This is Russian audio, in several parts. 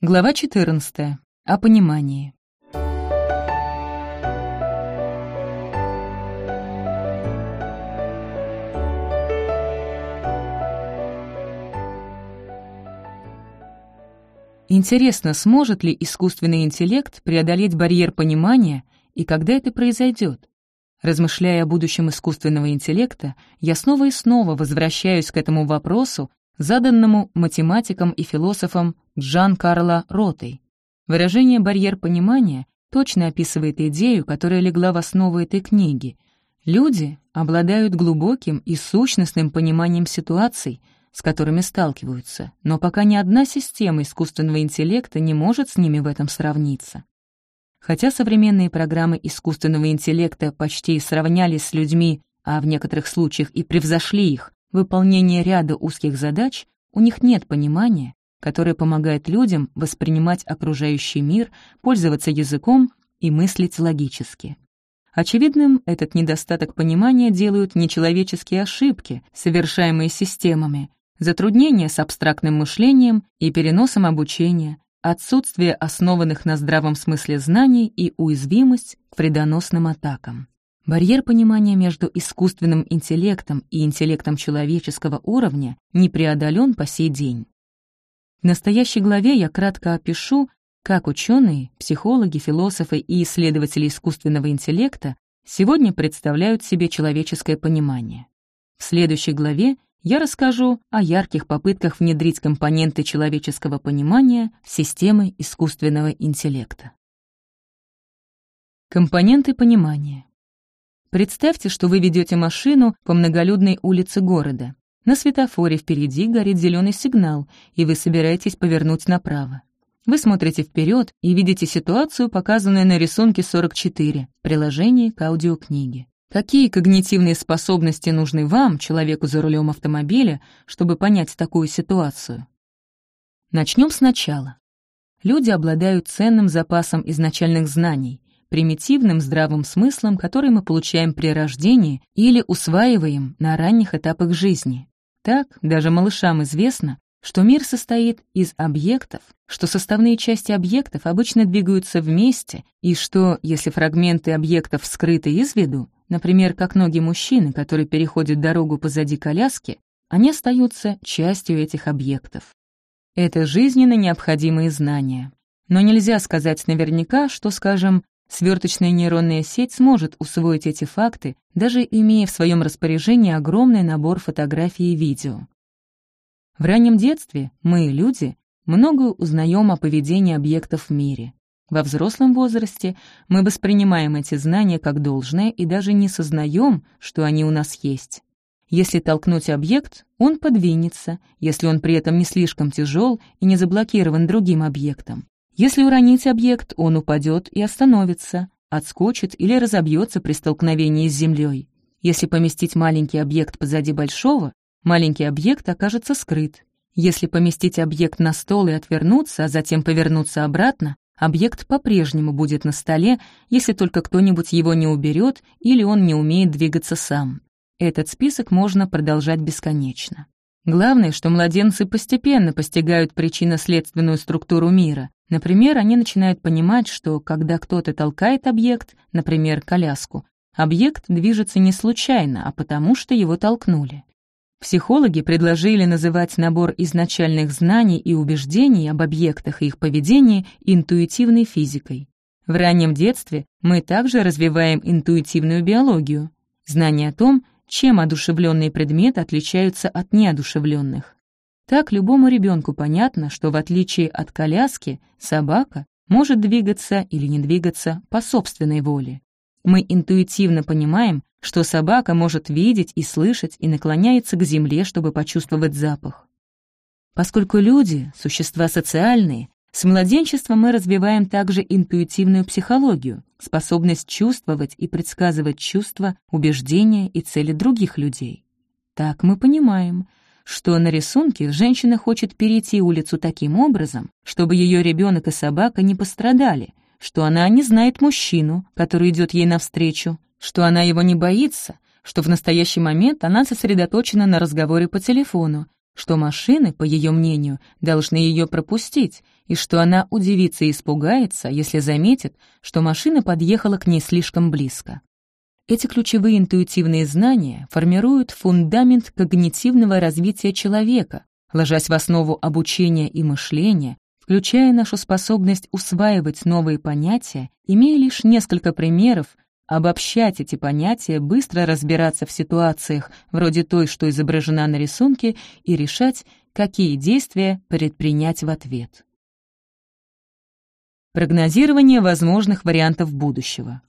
Глава 14. О понимании. Интересно, сможет ли искусственный интеллект преодолеть барьер понимания и когда это произойдет? Размышляя о будущем искусственного интеллекта, я снова и снова возвращаюсь к этому вопросу, заданному математиком и философом Джан Карло Ротой. Выражение «барьер понимания» точно описывает идею, которая легла в основу этой книги. Люди обладают глубоким и сущностным пониманием ситуаций, с которыми сталкиваются, но пока ни одна система искусственного интеллекта не может с ними в этом сравниться. Хотя современные программы искусственного интеллекта почти сравнялись с людьми, а в некоторых случаях и превзошли их, выполнения ряда узких задач, у них нет понимания, которое помогает людям воспринимать окружающий мир, пользоваться языком и мыслить логически. Очевидным этот недостаток понимания делают нечеловеческие ошибки, совершаемые системами, затруднения с абстрактным мышлением и переносом обучения, отсутствие основанных на здравом смысле знаний и уязвимость к вредоносным атакам. Барьер понимания между искусственным интеллектом и интеллектом человеческого уровня не преодолен по сей день. В настоящей главе я кратко опишу, как ученые, психологи, философы и исследователи искусственного интеллекта сегодня представляют себе человеческое понимание. В следующей главе я расскажу о ярких попытках внедрить компоненты человеческого понимания в системы искусственного интеллекта. Компоненты понимания. Представьте, что вы ведете машину по многолюдной улице города. На светофоре впереди горит зеленый сигнал, и вы собираетесь повернуть направо. Вы смотрите вперед и видите ситуацию, показанную на рисунке 44, приложении к аудиокниге. Какие когнитивные способности нужны вам, человеку за рулем автомобиля, чтобы понять такую ситуацию? Начнем сначала. Люди обладают ценным запасом изначальных знаний, примитивным здравым смыслом, который мы получаем при рождении или усваиваем на ранних этапах жизни. Так, даже малышам известно, что мир состоит из объектов, что составные части объектов обычно двигаются вместе, и что, если фрагменты объектов скрыты из виду, например, как ноги мужчины, который переходит дорогу позади коляски, они остаются частью этих объектов. Это жизненно необходимые знания. Но нельзя сказать наверняка, что, скажем, Сверточная нейронная сеть сможет усвоить эти факты, даже имея в своем распоряжении огромный набор фотографий и видео. В раннем детстве мы, люди, много узнаем о поведении объектов в мире. Во взрослом возрасте мы воспринимаем эти знания как должное и даже не сознаем, что они у нас есть. Если толкнуть объект, он подвинется, если он при этом не слишком тяжел и не заблокирован другим объектом. Если уронить объект, он упадет и остановится, отскочит или разобьется при столкновении с землей. Если поместить маленький объект позади большого, маленький объект окажется скрыт. Если поместить объект на стол и отвернуться, а затем повернуться обратно, объект по-прежнему будет на столе, если только кто-нибудь его не уберет или он не умеет двигаться сам. Этот список можно продолжать бесконечно. Главное, что младенцы постепенно постигают причинно-следственную структуру мира, Например, они начинают понимать, что когда кто-то толкает объект, например, коляску, объект движется не случайно, а потому что его толкнули. Психологи предложили называть набор изначальных знаний и убеждений об объектах и их поведении интуитивной физикой. В раннем детстве мы также развиваем интуитивную биологию, знание о том, чем одушевленные предметы отличаются от неодушевленных. Так любому ребенку понятно, что в отличие от коляски, собака может двигаться или не двигаться по собственной воле. Мы интуитивно понимаем, что собака может видеть и слышать и наклоняется к земле, чтобы почувствовать запах. Поскольку люди — существа социальные, с младенчества мы развиваем также интуитивную психологию, способность чувствовать и предсказывать чувства, убеждения и цели других людей. Так мы понимаем, что на рисунке женщина хочет перейти улицу таким образом, чтобы ее ребенок и собака не пострадали, что она не знает мужчину, который идет ей навстречу, что она его не боится, что в настоящий момент она сосредоточена на разговоре по телефону, что машины, по ее мнению, должны ее пропустить, и что она удивится и испугается, если заметит, что машина подъехала к ней слишком близко. Эти ключевые интуитивные знания формируют фундамент когнитивного развития человека, ложась в основу обучения и мышления, включая нашу способность усваивать новые понятия, имея лишь несколько примеров, обобщать эти понятия, быстро разбираться в ситуациях вроде той, что изображена на рисунке, и решать, какие действия предпринять в ответ. Прогнозирование возможных вариантов будущего.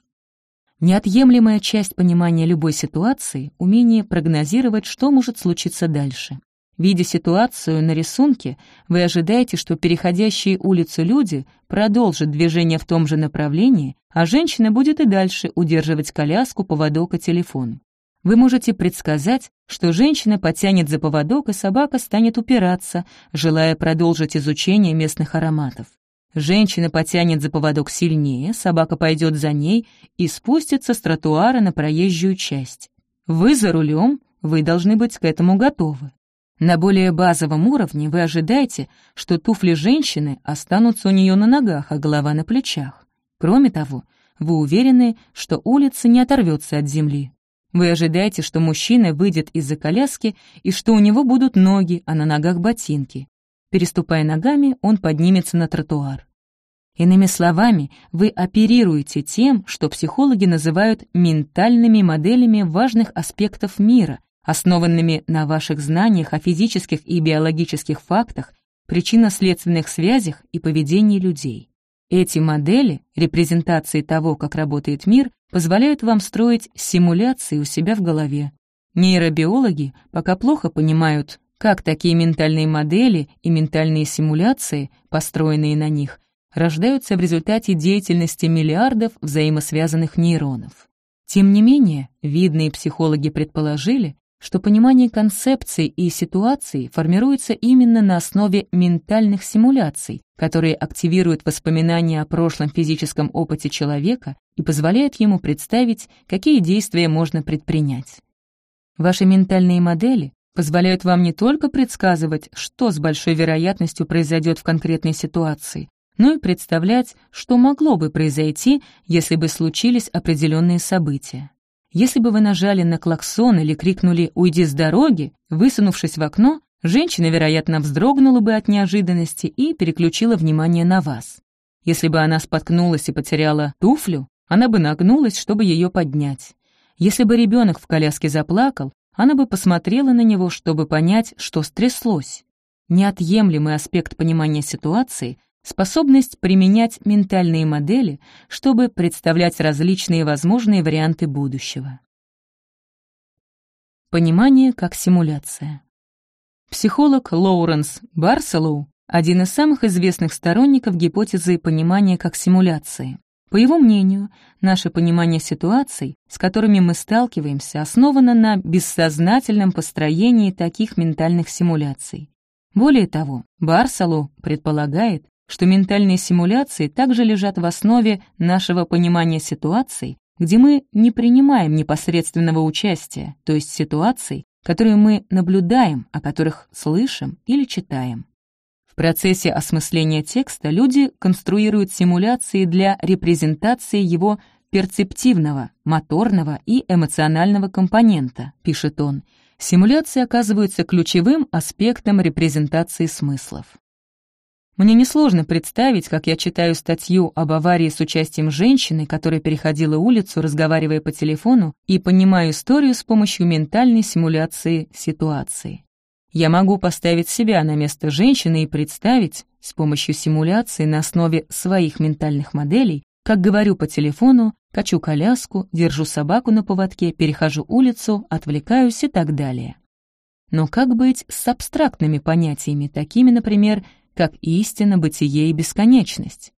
Неотъемлемая часть понимания любой ситуации — умение прогнозировать, что может случиться дальше. Видя ситуацию на рисунке, вы ожидаете, что переходящие улицу люди продолжат движение в том же направлении, а женщина будет и дальше удерживать коляску, поводок и телефон. Вы можете предсказать, что женщина потянет за поводок, и собака станет упираться, желая продолжить изучение местных ароматов. Женщина потянет за поводок сильнее, собака пойдет за ней и спустится с тротуара на проезжую часть. Вы за рулем, вы должны быть к этому готовы. На более базовом уровне вы ожидаете, что туфли женщины останутся у нее на ногах, а голова на плечах. Кроме того, вы уверены, что улица не оторвется от земли. Вы ожидаете, что мужчина выйдет из-за коляски и что у него будут ноги, а на ногах ботинки. Переступая ногами, он поднимется на тротуар. Иными словами, вы оперируете тем, что психологи называют ментальными моделями важных аспектов мира, основанными на ваших знаниях о физических и биологических фактах, причинно-следственных связях и поведении людей. Эти модели, репрезентации того, как работает мир, позволяют вам строить симуляции у себя в голове. Нейробиологи пока плохо понимают, как такие ментальные модели и ментальные симуляции, построенные на них, рождаются в результате деятельности миллиардов взаимосвязанных нейронов. Тем не менее, видные психологи предположили, что понимание концепций и ситуаций формируется именно на основе ментальных симуляций, которые активируют воспоминания о прошлом физическом опыте человека и позволяют ему представить, какие действия можно предпринять. Ваши ментальные модели позволяют вам не только предсказывать, что с большой вероятностью произойдет в конкретной ситуации, но и представлять, что могло бы произойти, если бы случились определенные события. Если бы вы нажали на клаксон или крикнули «Уйди с дороги», высунувшись в окно, женщина, вероятно, вздрогнула бы от неожиданности и переключила внимание на вас. Если бы она споткнулась и потеряла туфлю, она бы нагнулась, чтобы ее поднять. Если бы ребенок в коляске заплакал, она бы посмотрела на него, чтобы понять, что стряслось. Неотъемлемый аспект понимания ситуации — способность применять ментальные модели, чтобы представлять различные возможные варианты будущего. Понимание как симуляция. Психолог Лоуренс Барселоу — один из самых известных сторонников гипотезы понимания как симуляции. По его мнению, наше понимание ситуаций, с которыми мы сталкиваемся, основано на бессознательном построении таких ментальных симуляций. Более того, Барсалу предполагает, что ментальные симуляции также лежат в основе нашего понимания ситуаций, где мы не принимаем непосредственного участия, то есть ситуаций, которые мы наблюдаем, о которых слышим или читаем процессе осмысления текста люди конструируют симуляции для репрезентации его перцептивного, моторного и эмоционального компонента, пишет он. Симуляции оказываются ключевым аспектом репрезентации смыслов. Мне несложно представить, как я читаю статью об аварии с участием женщины, которая переходила улицу, разговаривая по телефону, и понимаю историю с помощью ментальной симуляции ситуации. Я могу поставить себя на место женщины и представить, с помощью симуляции на основе своих ментальных моделей, как говорю по телефону, качу коляску, держу собаку на поводке, перехожу улицу, отвлекаюсь и так далее. Но как быть с абстрактными понятиями, такими, например, как истина, бытие и бесконечность?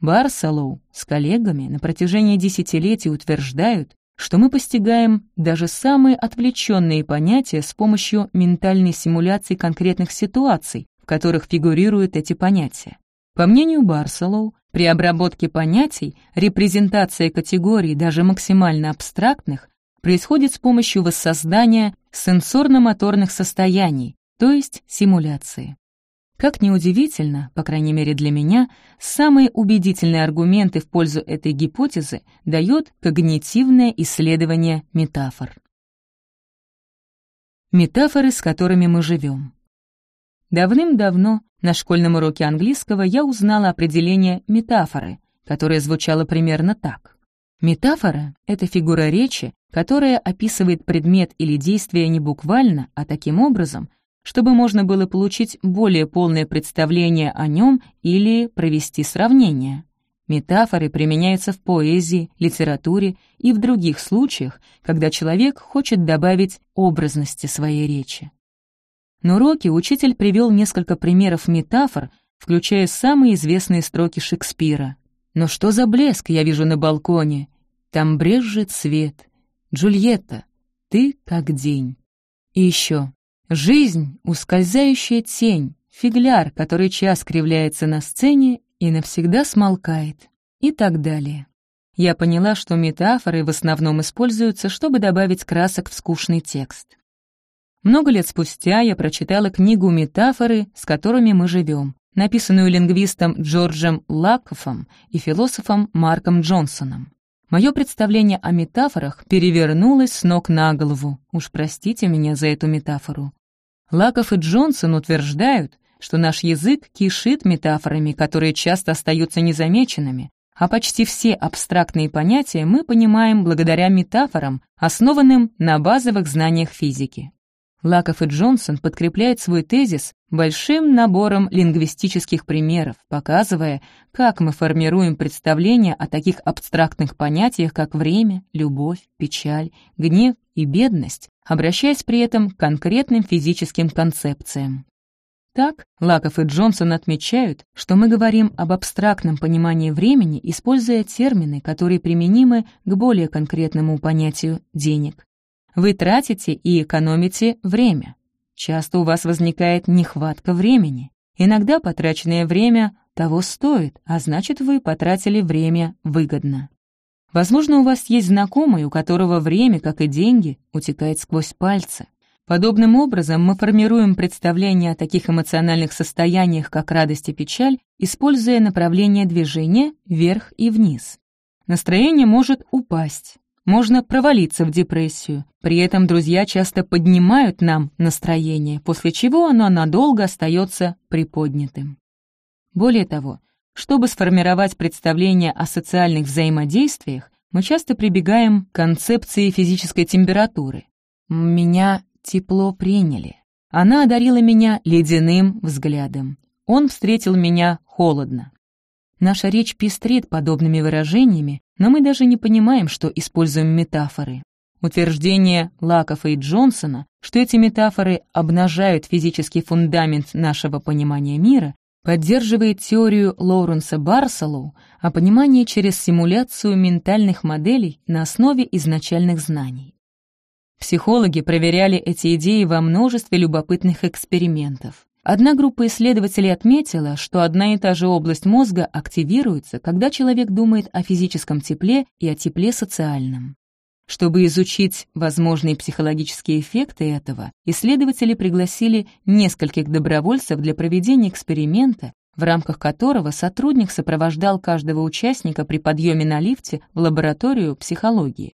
Барсалоу с коллегами на протяжении десятилетий утверждают, что мы постигаем даже самые отвлеченные понятия с помощью ментальной симуляции конкретных ситуаций, в которых фигурируют эти понятия. По мнению Барселоу, при обработке понятий репрезентация категорий, даже максимально абстрактных, происходит с помощью воссоздания сенсорно-моторных состояний, то есть симуляции. Как ни удивительно, по крайней мере для меня, самые убедительные аргументы в пользу этой гипотезы дает когнитивное исследование метафор. Метафоры, с которыми мы живем. Давным-давно на школьном уроке английского я узнала определение метафоры, которое звучало примерно так. Метафора — это фигура речи, которая описывает предмет или действие не буквально, а таким образом, чтобы можно было получить более полное представление о нем или провести сравнение. Метафоры применяются в поэзии, литературе и в других случаях, когда человек хочет добавить образности своей речи. На уроке учитель привел несколько примеров метафор, включая самые известные строки Шекспира. «Но что за блеск я вижу на балконе? Там брежет свет. Джульетта, ты как день». И еще Жизнь — ускользающая тень, фигляр, который час кривляется на сцене и навсегда смолкает, и так далее. Я поняла, что метафоры в основном используются, чтобы добавить красок в скучный текст. Много лет спустя я прочитала книгу «Метафоры, с которыми мы живем», написанную лингвистом Джорджем Лакофом и философом Марком Джонсоном. Мое представление о метафорах перевернулось с ног на голову. Уж простите меня за эту метафору. Лаков и Джонсон утверждают, что наш язык кишит метафорами, которые часто остаются незамеченными, а почти все абстрактные понятия мы понимаем благодаря метафорам, основанным на базовых знаниях физики. Лаков и Джонсон подкрепляют свой тезис большим набором лингвистических примеров, показывая, как мы формируем представления о таких абстрактных понятиях, как время, любовь, печаль, гнев и бедность, обращаясь при этом к конкретным физическим концепциям. Так, Лаков и Джонсон отмечают, что мы говорим об абстрактном понимании времени, используя термины, которые применимы к более конкретному понятию «денег». Вы тратите и экономите время. Часто у вас возникает нехватка времени. Иногда потраченное время того стоит, а значит, вы потратили время выгодно. Возможно, у вас есть знакомый, у которого время, как и деньги, утекает сквозь пальцы. Подобным образом мы формируем представление о таких эмоциональных состояниях, как радость и печаль, используя направление движения вверх и вниз. Настроение может упасть, можно провалиться в депрессию. При этом друзья часто поднимают нам настроение, после чего оно надолго остается приподнятым. Более того, чтобы сформировать представление о социальных взаимодействиях, мы часто прибегаем к концепции физической температуры. Меня тепло приняли. Она одарила меня ледяным взглядом. Он встретил меня холодно. Наша речь пестрит подобными выражениями, но мы даже не понимаем, что используем метафоры. Утверждение Лакофа и Джонсона, что эти метафоры обнажают физический фундамент нашего понимания мира, поддерживает теорию Лоуренса Барсалоу о понимании через симуляцию ментальных моделей на основе изначальных знаний. Психологи проверяли эти идеи во множестве любопытных экспериментов. Одна группа исследователей отметила, что одна и та же область мозга активируется, когда человек думает о физическом тепле и о тепле социальном. Чтобы изучить возможные психологические эффекты этого, исследователи пригласили нескольких добровольцев для проведения эксперимента, в рамках которого сотрудник сопровождал каждого участника при подъеме на лифте в лабораторию психологии.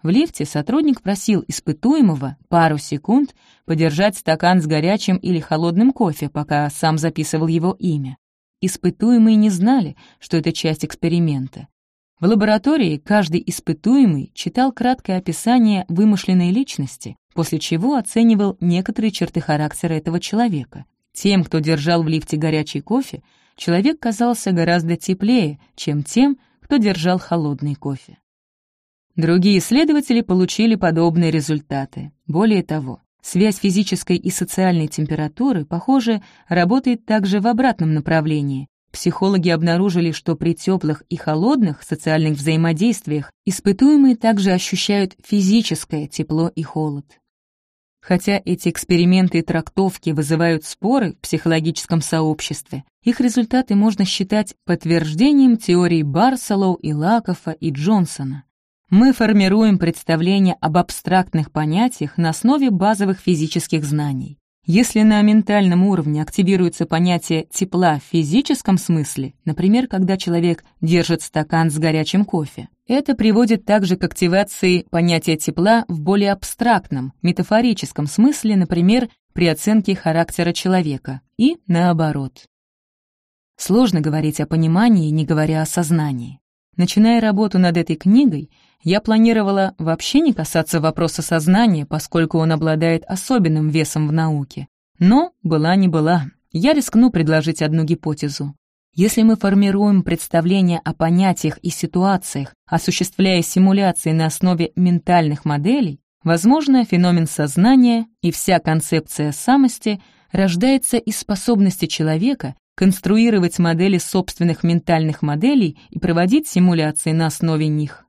В лифте сотрудник просил испытуемого пару секунд подержать стакан с горячим или холодным кофе, пока сам записывал его имя. Испытуемые не знали, что это часть эксперимента. В лаборатории каждый испытуемый читал краткое описание вымышленной личности, после чего оценивал некоторые черты характера этого человека. Тем, кто держал в лифте горячий кофе, человек казался гораздо теплее, чем тем, кто держал холодный кофе. Другие исследователи получили подобные результаты. Более того, связь физической и социальной температуры, похоже, работает также в обратном направлении. Психологи обнаружили, что при теплых и холодных социальных взаимодействиях испытуемые также ощущают физическое тепло и холод. Хотя эти эксперименты и трактовки вызывают споры в психологическом сообществе, их результаты можно считать подтверждением теорий Барсалоу и Лакофа и Джонсона. Мы формируем представление об абстрактных понятиях на основе базовых физических знаний. Если на ментальном уровне активируется понятие тепла в физическом смысле, например, когда человек держит стакан с горячим кофе, это приводит также к активации понятия тепла в более абстрактном, метафорическом смысле, например, при оценке характера человека, и наоборот. Сложно говорить о понимании, не говоря о сознании. Начиная работу над этой книгой, я планировала вообще не касаться вопроса сознания, поскольку он обладает особенным весом в науке. Но была не была. Я рискну предложить одну гипотезу. Если мы формируем представление о понятиях и ситуациях, осуществляя симуляции на основе ментальных моделей, возможно, феномен сознания и вся концепция самости рождается из способности человека конструировать модели собственных ментальных моделей и проводить симуляции на основе них.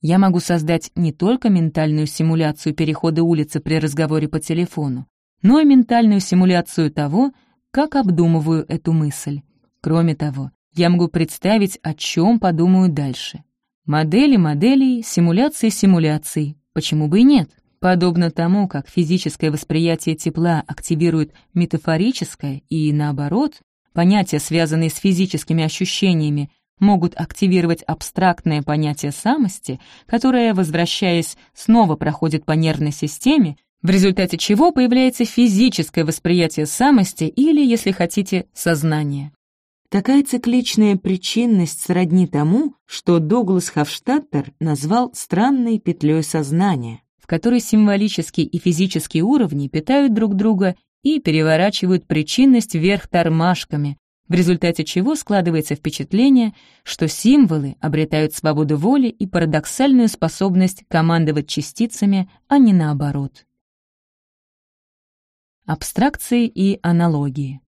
Я могу создать не только ментальную симуляцию перехода улицы при разговоре по телефону, но и ментальную симуляцию того, как обдумываю эту мысль. Кроме того, я могу представить, о чем подумаю дальше. Модели моделей, симуляции симуляций. Почему бы и нет? Подобно тому, как физическое восприятие тепла активирует метафорическое и, наоборот, Понятия, связанные с физическими ощущениями, могут активировать абстрактное понятие самости, которое, возвращаясь, снова проходит по нервной системе, в результате чего появляется физическое восприятие самости или, если хотите, сознание. Такая цикличная причинность сродни тому, что Дуглас Хавштадтер назвал странной петлей сознания, в которой символические и физические уровни питают друг друга и переворачивают причинность вверх тормашками, в результате чего складывается впечатление, что символы обретают свободу воли и парадоксальную способность командовать частицами, а не наоборот. Абстракции и аналогии.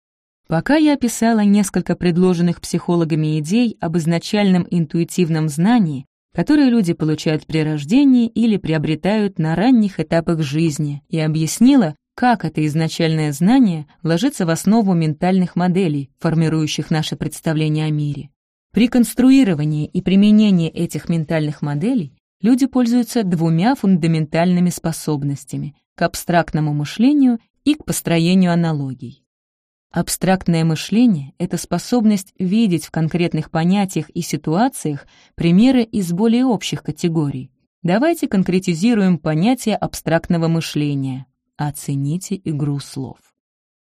Пока я описала несколько предложенных психологами идей об изначальном интуитивном знании, которое люди получают при рождении или приобретают на ранних этапах жизни, и объяснила, как это изначальное знание ложится в основу ментальных моделей, формирующих наше представление о мире. При конструировании и применении этих ментальных моделей люди пользуются двумя фундаментальными способностями — к абстрактному мышлению и к построению аналогий. Абстрактное мышление — это способность видеть в конкретных понятиях и ситуациях примеры из более общих категорий. Давайте конкретизируем понятие абстрактного мышления. Оцените игру слов.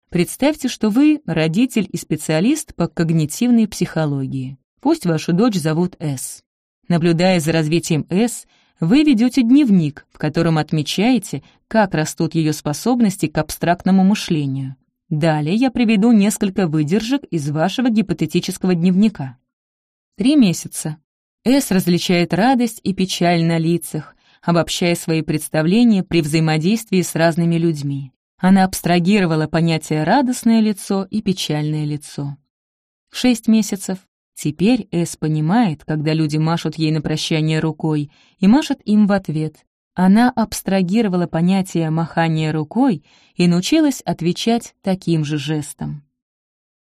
Представьте, что вы родитель и специалист по когнитивной психологии. Пусть вашу дочь зовут С. Наблюдая за развитием С, вы ведете дневник, в котором отмечаете, как растут ее способности к абстрактному мышлению. Далее я приведу несколько выдержек из вашего гипотетического дневника. Три месяца. С различает радость и печаль на лицах, обобщая свои представления при взаимодействии с разными людьми. Она абстрагировала понятия «радостное лицо» и «печальное лицо». Шесть месяцев. Теперь Эс понимает, когда люди машут ей на прощание рукой, и машет им в ответ. Она абстрагировала понятие махания рукой и научилась отвечать таким же жестом.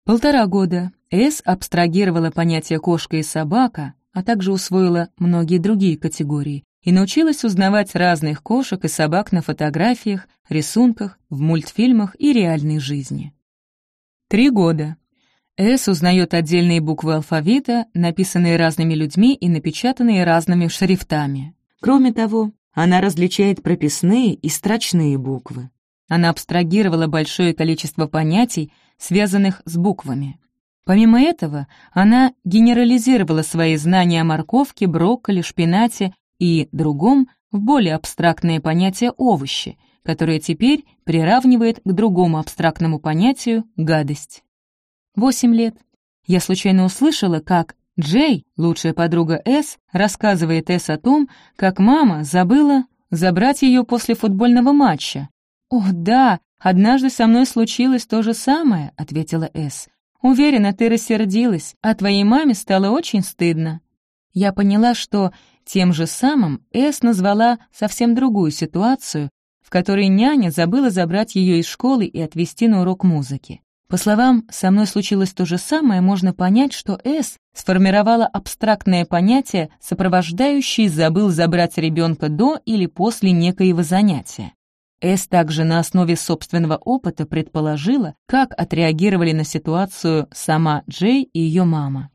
Полтора года Эс абстрагировала понятие «кошка» и «собака», а также усвоила многие другие категории, и научилась узнавать разных кошек и собак на фотографиях, рисунках, в мультфильмах и реальной жизни. Три года. Эс узнает отдельные буквы алфавита, написанные разными людьми и напечатанные разными шрифтами. Кроме того, она различает прописные и строчные буквы. Она абстрагировала большое количество понятий, связанных с буквами. Помимо этого, она генерализировала свои знания о морковке, брокколи, шпинате и другом в более абстрактное понятие «овощи», которое теперь приравнивает к другому абстрактному понятию «гадость». Восемь лет. Я случайно услышала, как Джей, лучшая подруга С, рассказывает С о том, как мама забыла забрать ее после футбольного матча. «О, да, однажды со мной случилось то же самое», — ответила С. «Уверена, ты рассердилась, а твоей маме стало очень стыдно». Я поняла, что тем же самым Эс назвала совсем другую ситуацию, в которой няня забыла забрать ее из школы и отвезти на урок музыки. По словам «со мной случилось то же самое», можно понять, что Эс сформировала абстрактное понятие, сопровождающее «забыл забрать ребенка до или после некоего занятия». Эс также на основе собственного опыта предположила, как отреагировали на ситуацию сама Джей и ее мама.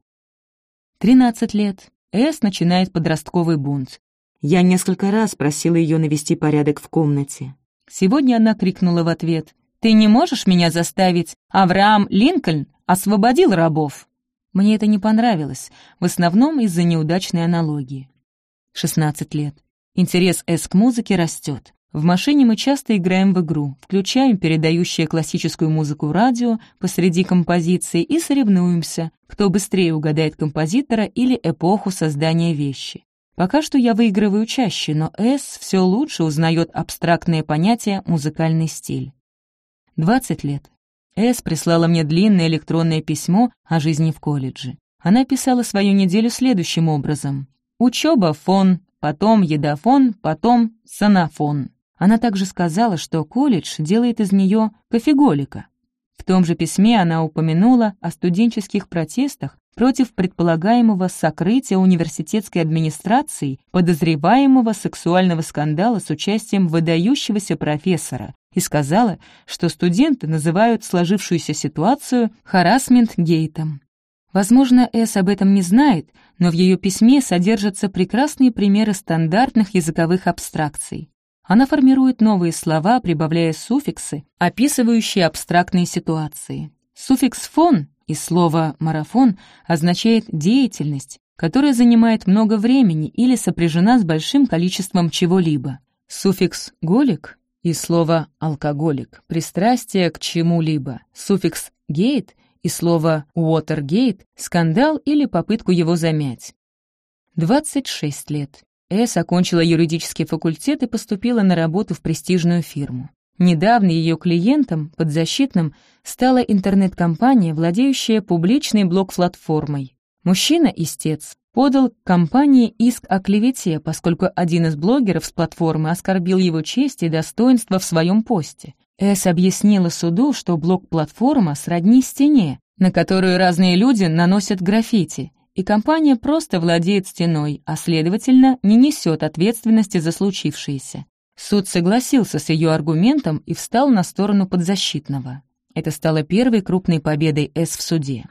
13 лет. Эс начинает подростковый бунт. Я несколько раз просила ее навести порядок в комнате. Сегодня она крикнула в ответ. «Ты не можешь меня заставить? Авраам Линкольн освободил рабов!» Мне это не понравилось, в основном из-за неудачной аналогии. 16 лет. Интерес С к музыке растет. В машине мы часто играем в игру, включаем передающее классическую музыку радио посреди композиции и соревнуемся, кто быстрее угадает композитора или эпоху создания вещи. Пока что я выигрываю чаще, но С все лучше узнает абстрактное понятие «музыкальный стиль». 20 лет. С прислала мне длинное электронное письмо о жизни в колледже. Она писала свою неделю следующим образом. Учеба — фон, потом едафон, потом санафон. Она также сказала, что колледж делает из нее кофеголика. В том же письме она упомянула о студенческих протестах против предполагаемого сокрытия университетской администрации подозреваемого сексуального скандала с участием выдающегося профессора и сказала, что студенты называют сложившуюся ситуацию харасмент-гейтом. Возможно, Эс об этом не знает, но в ее письме содержатся прекрасные примеры стандартных языковых абстракций. Она формирует новые слова, прибавляя суффиксы, описывающие абстрактные ситуации. Суффикс «фон» из слова «марафон» означает «деятельность», которая занимает много времени или сопряжена с большим количеством чего-либо. Суффикс «голик» из слова «алкоголик» — пристрастие к чему-либо. Суффикс «гейт» из слова «watergate» — скандал или попытку его замять. 26 лет. Эс окончила юридический факультет и поступила на работу в престижную фирму. Недавно ее клиентом, подзащитным, стала интернет-компания, владеющая публичной блог-платформой. Мужчина-истец подал к компании иск о клевете, поскольку один из блогеров с платформы оскорбил его честь и достоинство в своем посте. Эс объяснила суду, что блог-платформа сродни стене, на которую разные люди наносят граффити, и компания просто владеет стеной, а, следовательно, не несет ответственности за случившееся. Суд согласился с ее аргументом и встал на сторону подзащитного. Это стало первой крупной победой С в суде.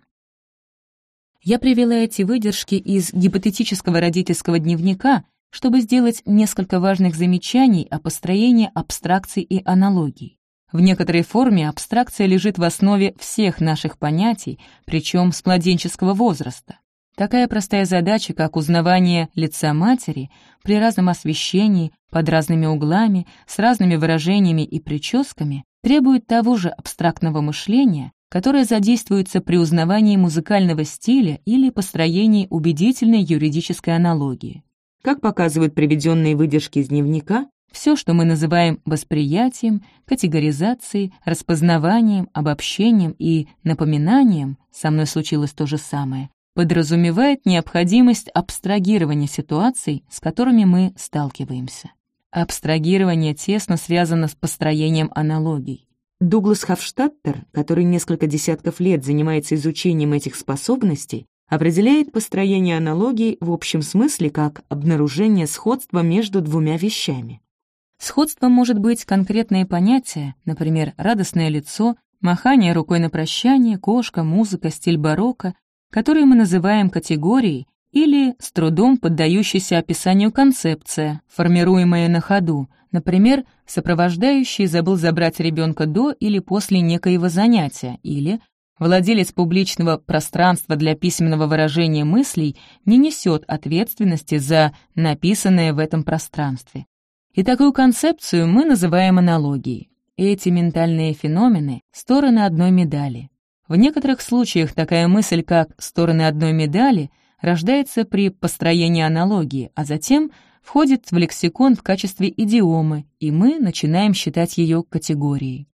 Я привела эти выдержки из гипотетического родительского дневника, чтобы сделать несколько важных замечаний о построении абстракций и аналогий. В некоторой форме абстракция лежит в основе всех наших понятий, причем с младенческого возраста. Такая простая задача, как узнавание лица матери при разном освещении, под разными углами, с разными выражениями и прическами, требует того же абстрактного мышления, которое задействуется при узнавании музыкального стиля или построении убедительной юридической аналогии. Как показывают приведенные выдержки из дневника, все, что мы называем восприятием, категоризацией, распознаванием, обобщением и напоминанием, со мной случилось то же самое, подразумевает необходимость абстрагирования ситуаций, с которыми мы сталкиваемся. Абстрагирование тесно связано с построением аналогий. Дуглас Хофштаттер, который несколько десятков лет занимается изучением этих способностей, определяет построение аналогий в общем смысле как обнаружение сходства между двумя вещами. Сходством может быть конкретное понятие, например, радостное лицо, махание рукой на прощание, кошка, музыка, стиль барокко, которые мы называем категорией или с трудом поддающейся описанию концепция, формируемая на ходу, например, сопровождающий забыл забрать ребенка до или после некоего занятия, или владелец публичного пространства для письменного выражения мыслей не несет ответственности за написанное в этом пространстве. И такую концепцию мы называем аналогией. Эти ментальные феномены — стороны одной медали. В некоторых случаях такая мысль, как «стороны одной медали», рождается при построении аналогии, а затем входит в лексикон в качестве идиомы, и мы начинаем считать ее категорией.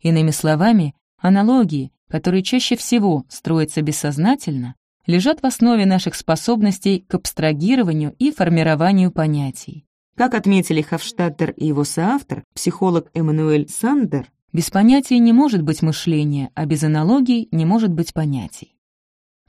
Иными словами, аналогии, которые чаще всего строятся бессознательно, лежат в основе наших способностей к абстрагированию и формированию понятий. Как отметили Хофштадтер и его соавтор, психолог Эммануэль Сандер, без понятий не может быть мышления, а без аналогий не может быть понятий.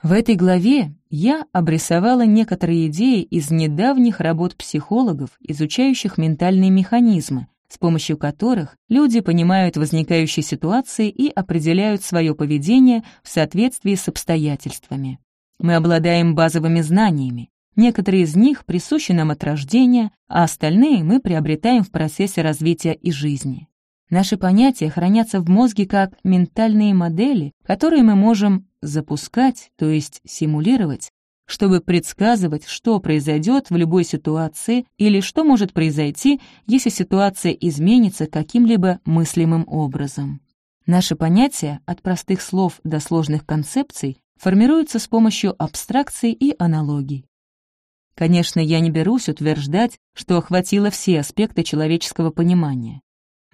В этой главе я обрисовала некоторые идеи из недавних работ психологов, изучающих ментальные механизмы, с помощью которых люди понимают возникающие ситуации и определяют свое поведение в соответствии с обстоятельствами. Мы обладаем базовыми знаниями. Некоторые из них присущи нам от рождения, а остальные мы приобретаем в процессе развития и жизни. Наши понятия хранятся в мозге как ментальные модели, которые мы можем запускать, то есть симулировать, чтобы предсказывать, что произойдет в любой ситуации или что может произойти, если ситуация изменится каким-либо мыслимым образом. Наши понятия, от простых слов до сложных концепций, формируются с помощью абстракций и аналогий. Конечно, я не берусь утверждать, что охватило все аспекты человеческого понимания.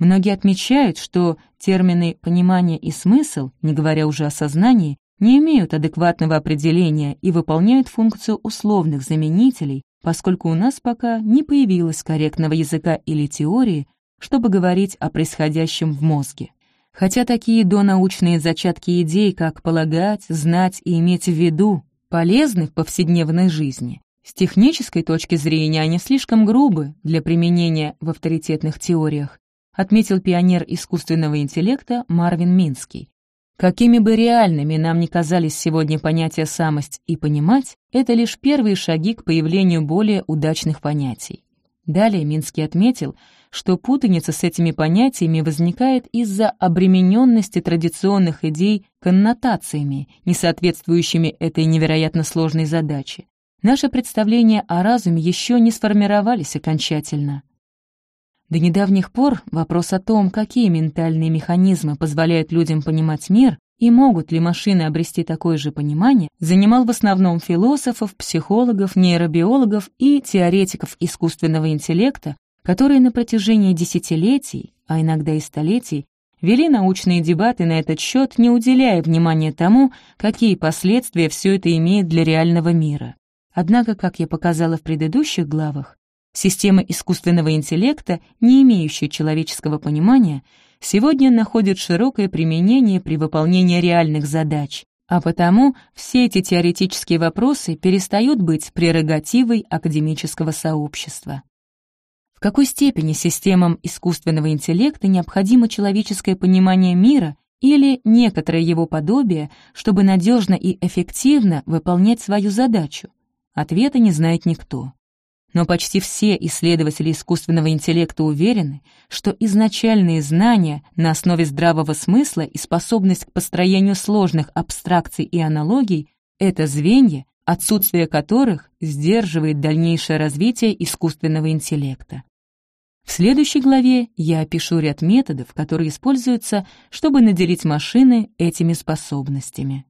Многие отмечают, что термины «понимание» и «смысл», не говоря уже о сознании, не имеют адекватного определения и выполняют функцию условных заменителей, поскольку у нас пока не появилось корректного языка или теории, чтобы говорить о происходящем в мозге. Хотя такие донаучные зачатки идей, как полагать, знать и иметь в виду, полезны в повседневной жизни, с технической точки зрения они слишком грубы для применения в авторитетных теориях, отметил пионер искусственного интеллекта Марвин Минский. Какими бы реальными нам ни казались сегодня понятия «самость» и «понимать», это лишь первые шаги к появлению более удачных понятий. Далее Минский отметил, что путаница с этими понятиями возникает из-за обремененности традиционных идей коннотациями, не соответствующими этой невероятно сложной задаче. Наши представления о разуме еще не сформировались окончательно. До недавних пор вопрос о том, какие ментальные механизмы позволяют людям понимать мир и могут ли машины обрести такое же понимание, занимал в основном философов, психологов, нейробиологов и теоретиков искусственного интеллекта, которые на протяжении десятилетий, а иногда и столетий, вели научные дебаты на этот счет, не уделяя внимания тому, какие последствия все это имеет для реального мира. Однако, как я показала в предыдущих главах, Система искусственного интеллекта, не имеющая человеческого понимания, сегодня находит широкое применение при выполнении реальных задач, а потому все эти теоретические вопросы перестают быть прерогативой академического сообщества. В какой степени системам искусственного интеллекта необходимо человеческое понимание мира или некоторое его подобие, чтобы надежно и эффективно выполнять свою задачу? Ответа не знает никто но почти все исследователи искусственного интеллекта уверены, что изначальные знания на основе здравого смысла и способность к построению сложных абстракций и аналогий — это звенья, отсутствие которых сдерживает дальнейшее развитие искусственного интеллекта. В следующей главе я опишу ряд методов, которые используются, чтобы наделить машины этими способностями.